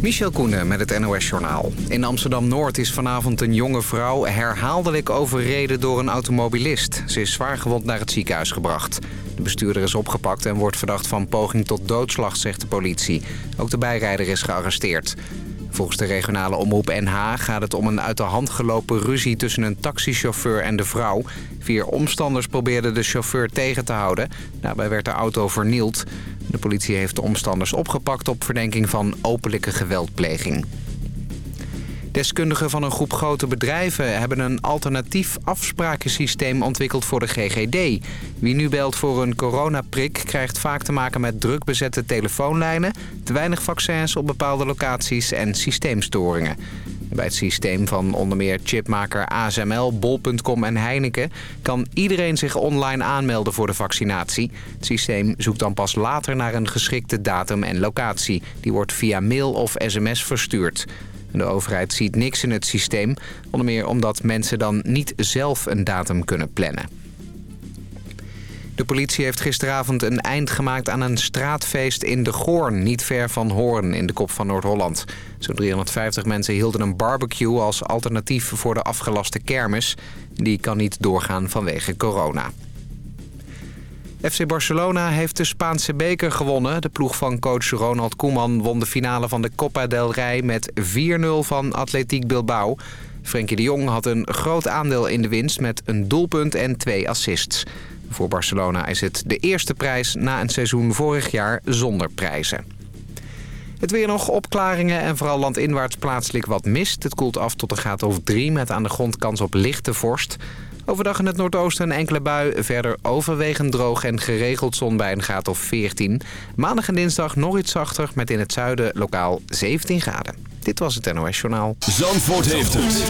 Michel Koenen met het NOS-journaal. In Amsterdam-Noord is vanavond een jonge vrouw herhaaldelijk overreden door een automobilist. Ze is zwaargewond naar het ziekenhuis gebracht. De bestuurder is opgepakt en wordt verdacht van poging tot doodslag, zegt de politie. Ook de bijrijder is gearresteerd. Volgens de regionale omroep NH gaat het om een uit de hand gelopen ruzie tussen een taxichauffeur en de vrouw. Vier omstanders probeerden de chauffeur tegen te houden. Daarbij werd de auto vernield. De politie heeft de omstanders opgepakt op verdenking van openlijke geweldpleging. Deskundigen van een groep grote bedrijven hebben een alternatief afsprakensysteem ontwikkeld voor de GGD. Wie nu belt voor een coronaprik krijgt vaak te maken met druk bezette telefoonlijnen, te weinig vaccins op bepaalde locaties en systeemstoringen. Bij het systeem van onder meer chipmaker ASML, Bol.com en Heineken... kan iedereen zich online aanmelden voor de vaccinatie. Het systeem zoekt dan pas later naar een geschikte datum en locatie. Die wordt via mail of sms verstuurd. De overheid ziet niks in het systeem, onder meer omdat mensen dan niet zelf een datum kunnen plannen. De politie heeft gisteravond een eind gemaakt aan een straatfeest in de Goorn... niet ver van Hoorn in de kop van Noord-Holland. Zo'n 350 mensen hielden een barbecue als alternatief voor de afgelaste kermis. Die kan niet doorgaan vanwege corona. FC Barcelona heeft de Spaanse beker gewonnen. De ploeg van coach Ronald Koeman won de finale van de Copa del Rey met 4-0 van Atletiek Bilbao. Frenkie de Jong had een groot aandeel in de winst met een doelpunt en twee assists. Voor Barcelona is het de eerste prijs na een seizoen vorig jaar zonder prijzen. Het weer nog opklaringen en vooral landinwaarts plaatselijk wat mist. Het koelt af tot een graad of 3 met aan de grond kans op lichte vorst. Overdag in het noordoosten een enkele bui. Verder overwegend droog en geregeld zon bij een graad of 14. Maandag en dinsdag nog iets zachter met in het zuiden lokaal 17 graden. Dit was het NOS Journaal. Zandvoort heeft het.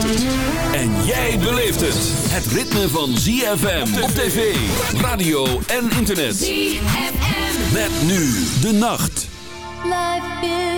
En jij beleeft het. Het ritme van ZFM op tv, radio en internet. ZFM. Met nu de nacht. Life is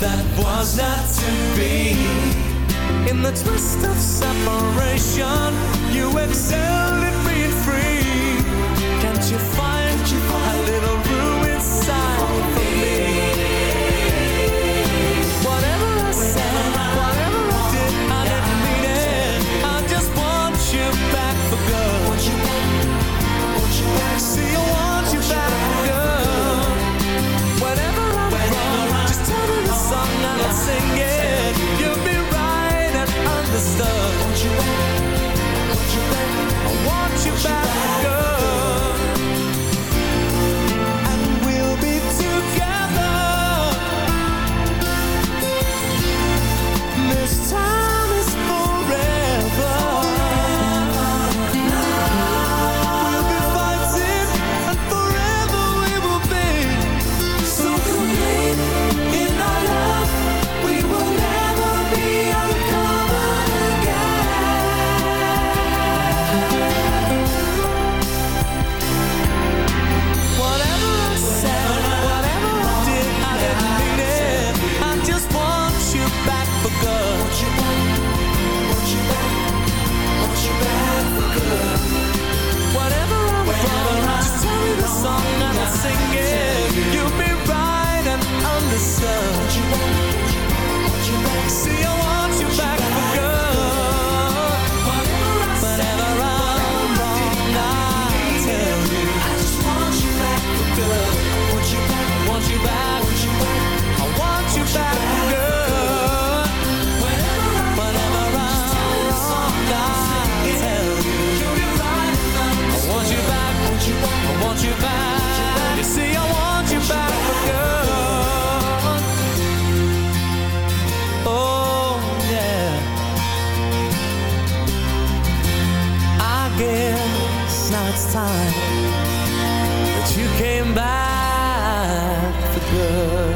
that was not to be. In the twist of separation, you excel. it's time that you came back for good.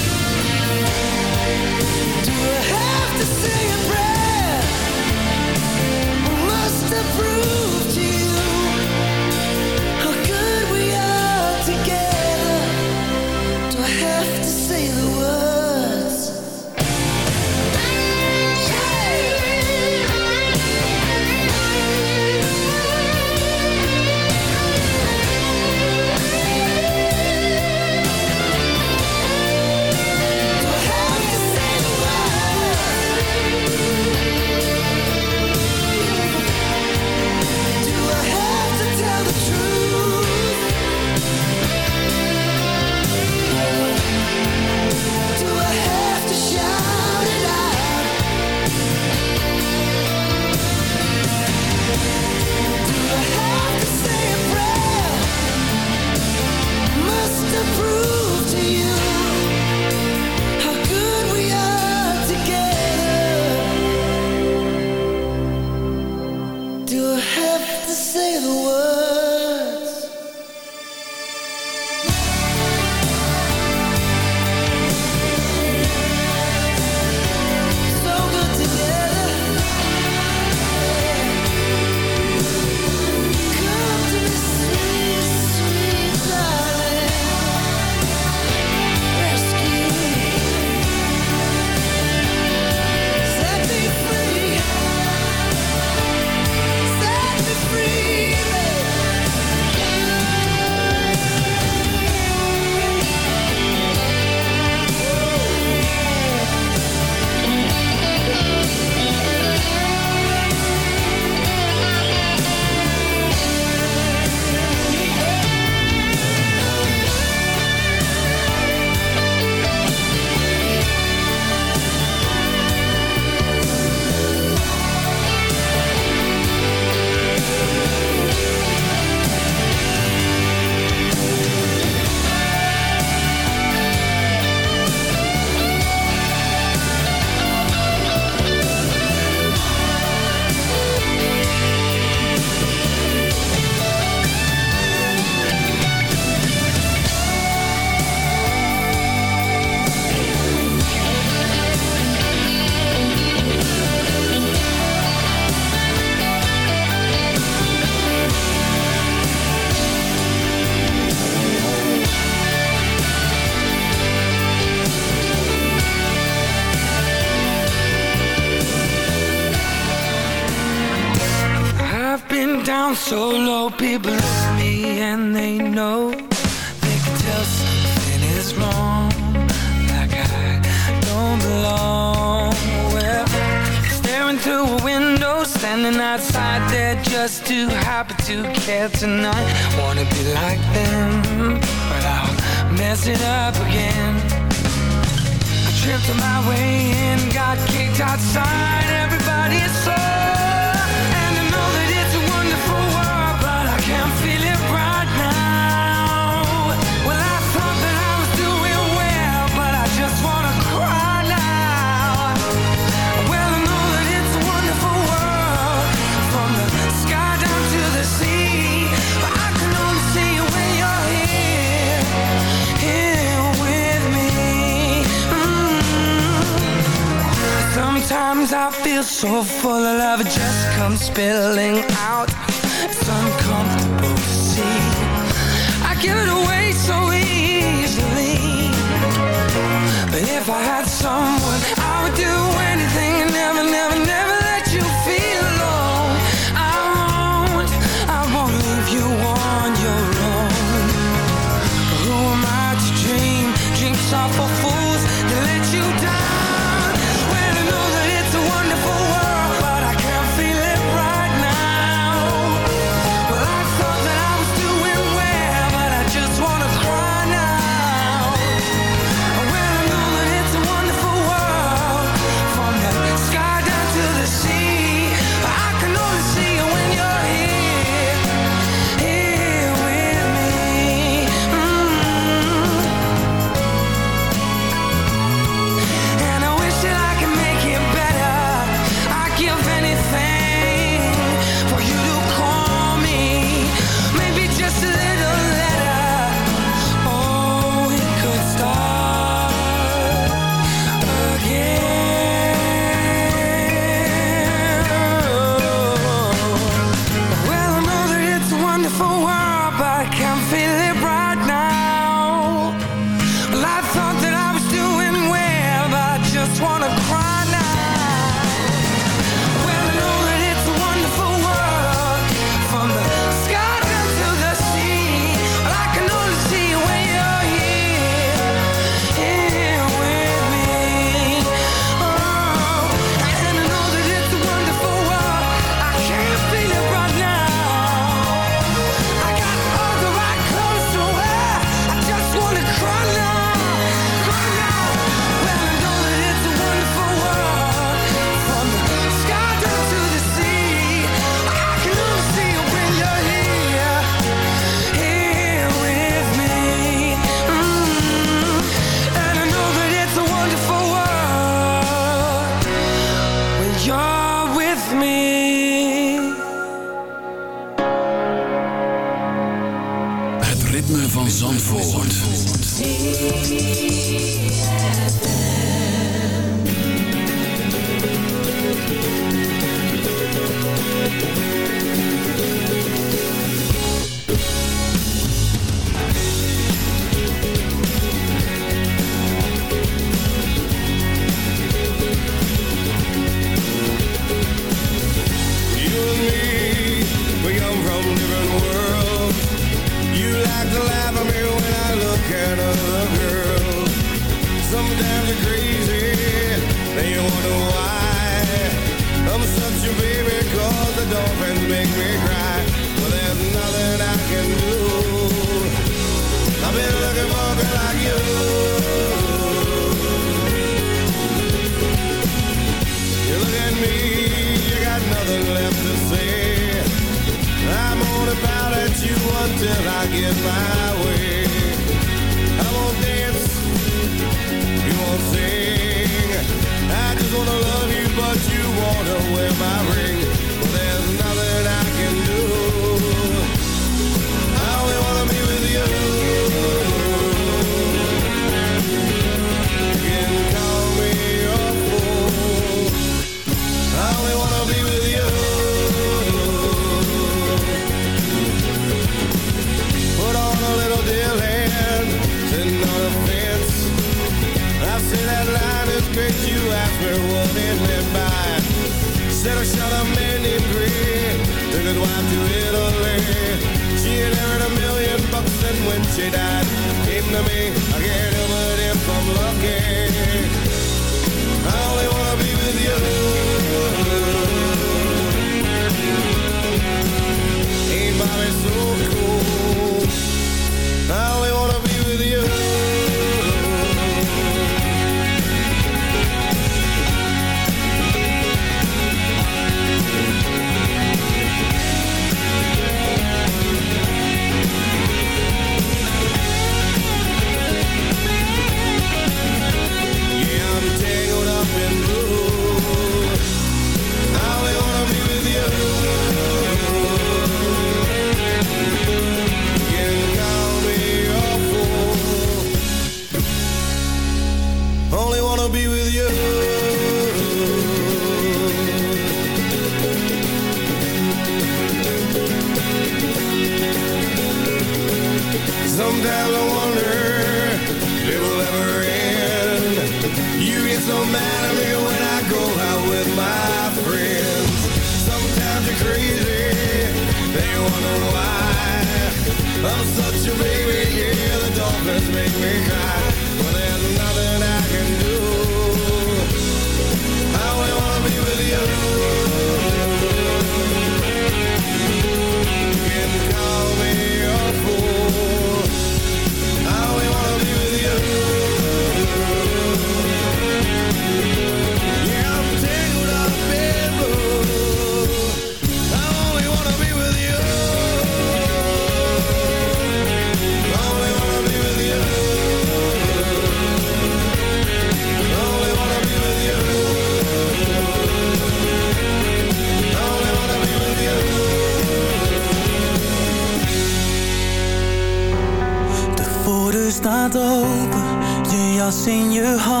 seen your heart.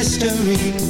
Mystery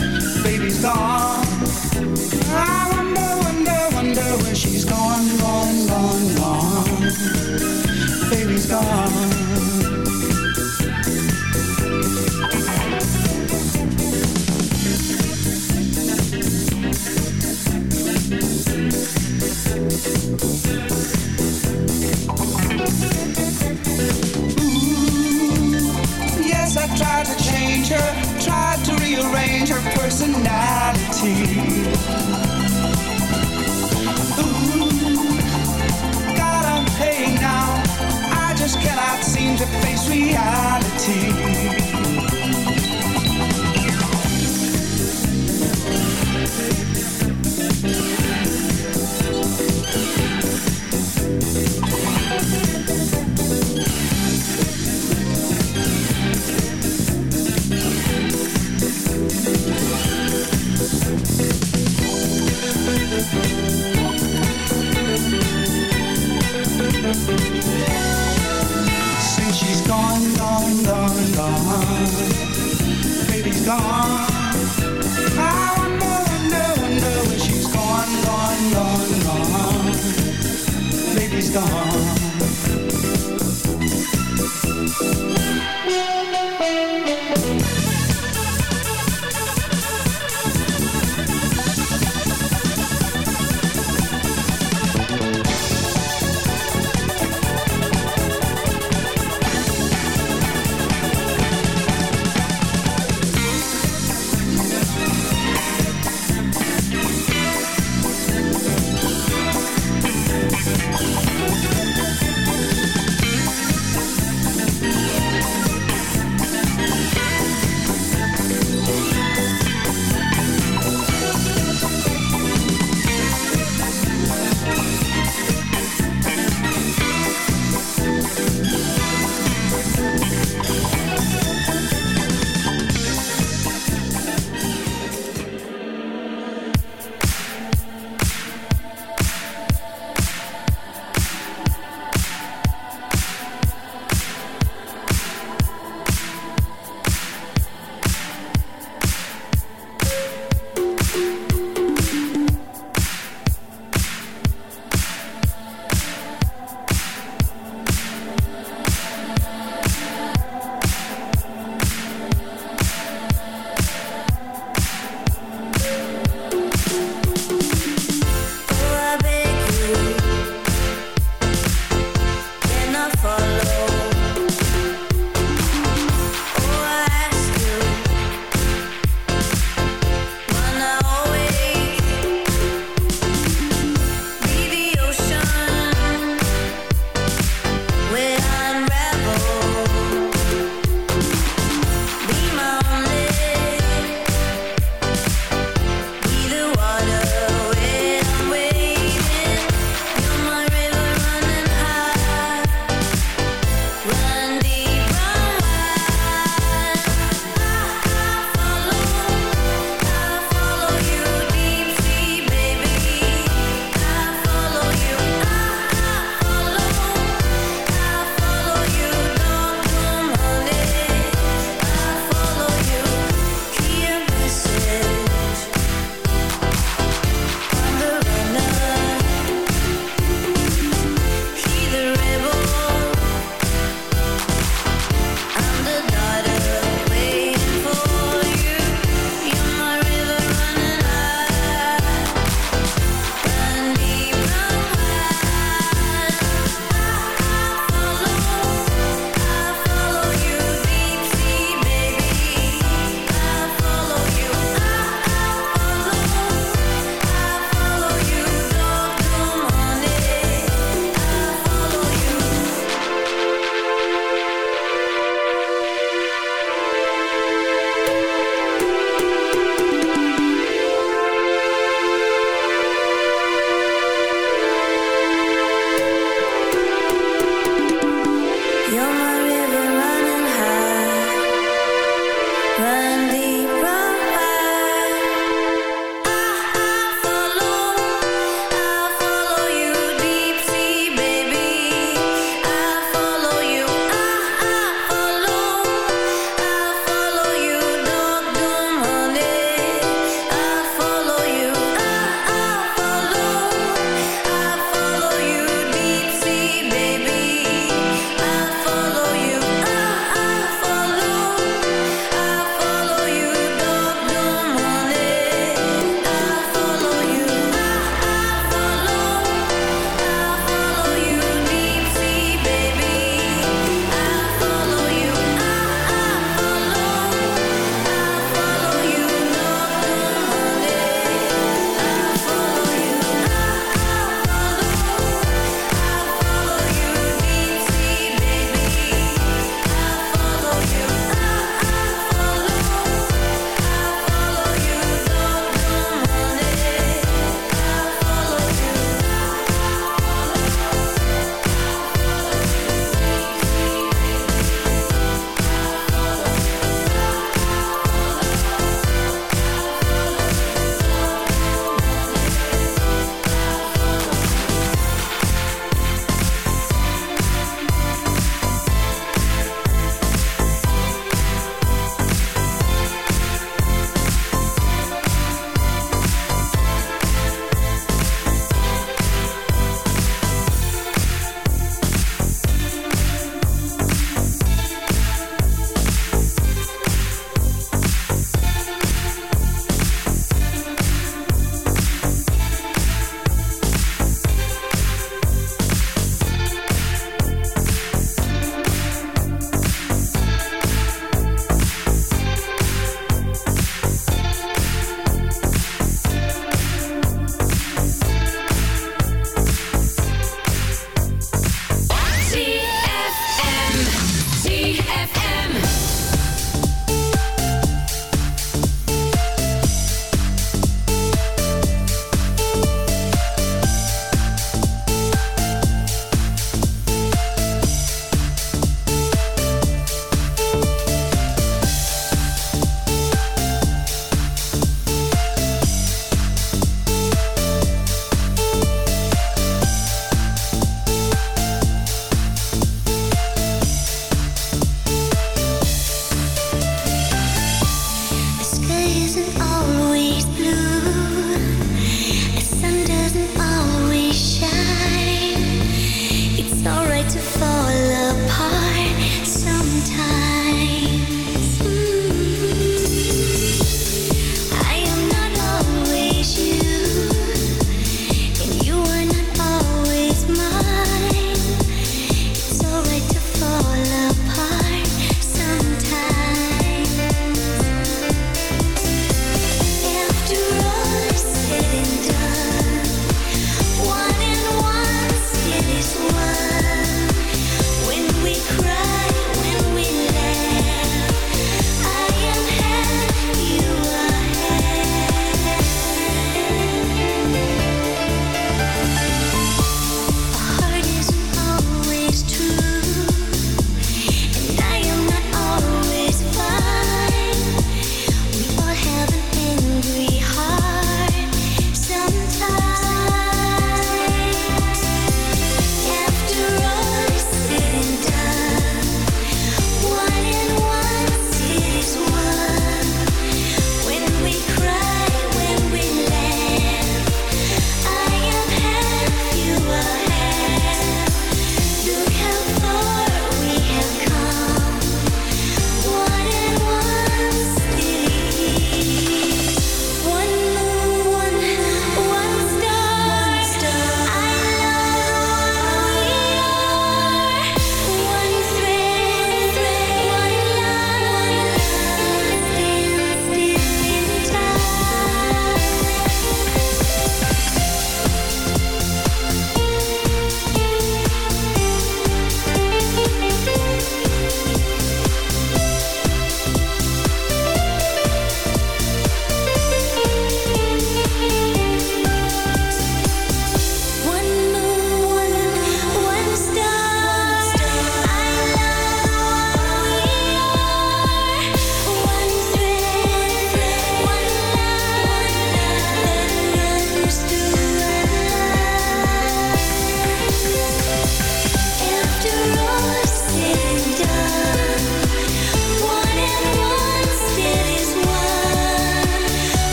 Gone. I wonder, wonder, wonder where she's gone, gone, gone, gone. Baby's gone. Ooh, yes, I tried to change her, tried to rearrange her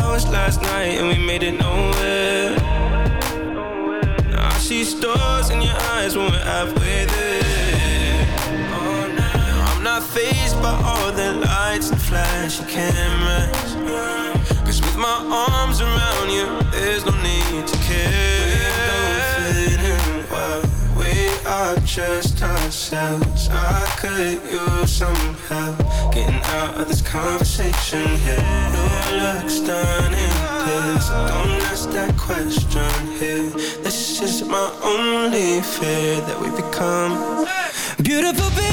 house last night and we made it nowhere. Now I see stars in your eyes when we're halfway there. Oh, now I'm not faced by all the lights and flashing cameras. Cause with my arms around you, there's no need to care. Just ourselves. I could use some help getting out of this conversation here. No looks done in this. Don't ask that question here. This is my only fear that we become beautiful.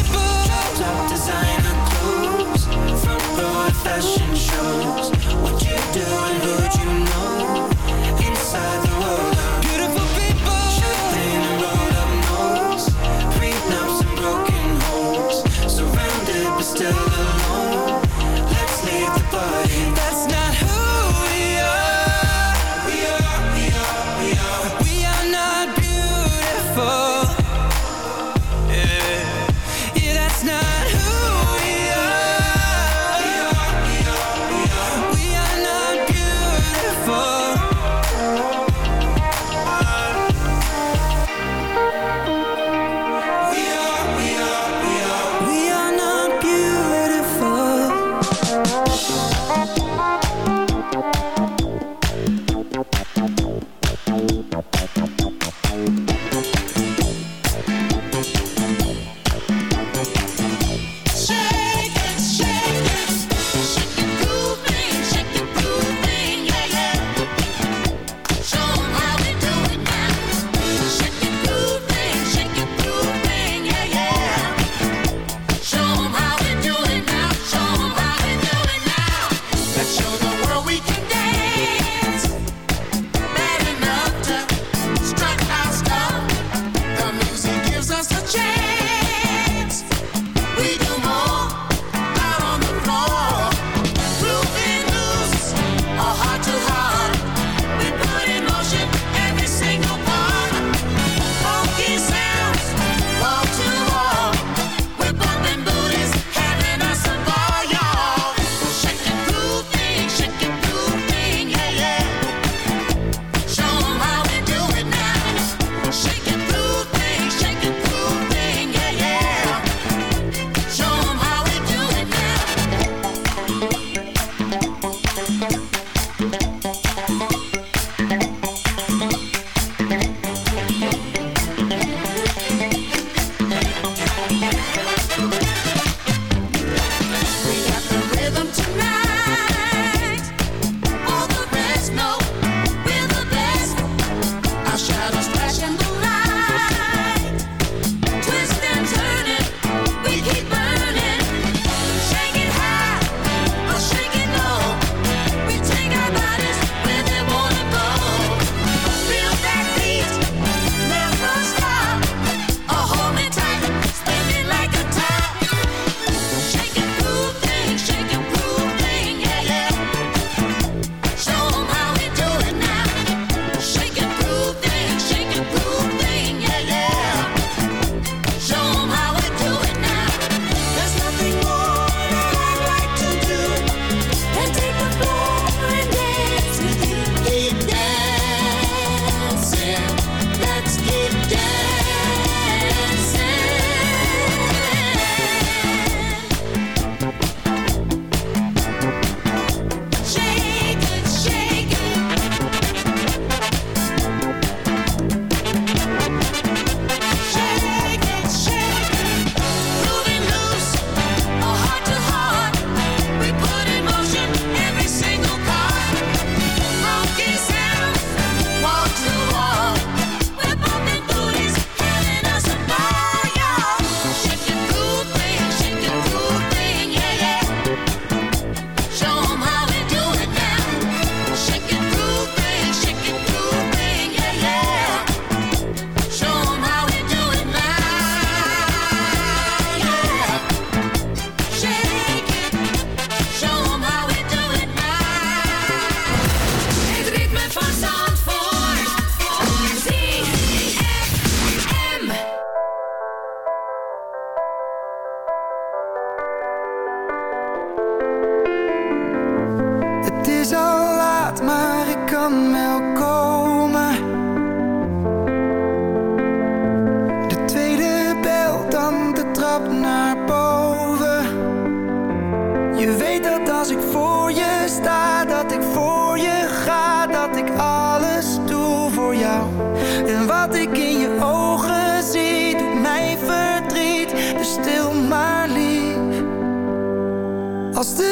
Als de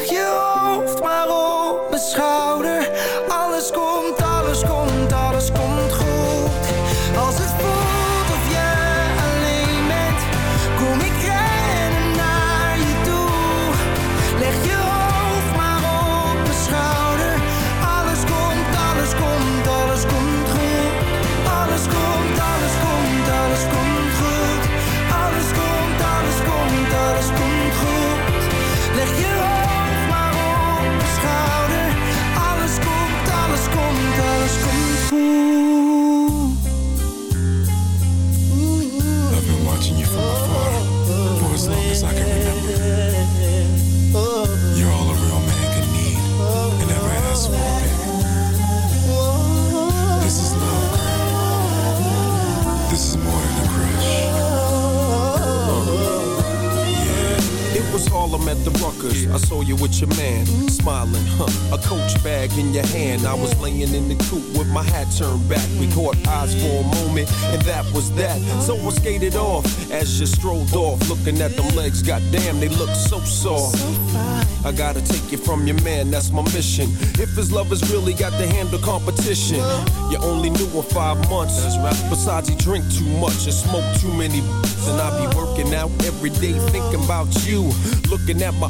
Leg at the I saw you with your man, smiling, huh? A coach bag in your hand. I was laying in the coop with my hat turned back. We caught eyes for a moment, and that was that. So I skated off as you strolled off, looking at them legs. Goddamn, they look so soft. I gotta take you from your man, that's my mission. If his love has really got to handle competition, you only knew him five months. Besides, he drink too much and smoke too many. And I be working out every day thinking about you. Looking at my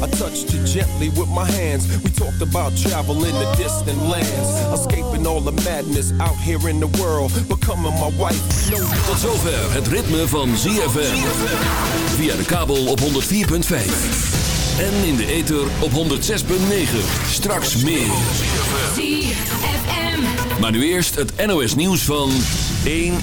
I touched you gently with my hands. We talked about travel in the distant lands, escaping all the madness out here in the world, becoming my wife. No, Tot zover het ritme van ZFM. Via de kabel op 104.5. En in de ether op 106.9. Straks meer. ZFM. Maar nu eerst het NOS nieuws van 1 uur.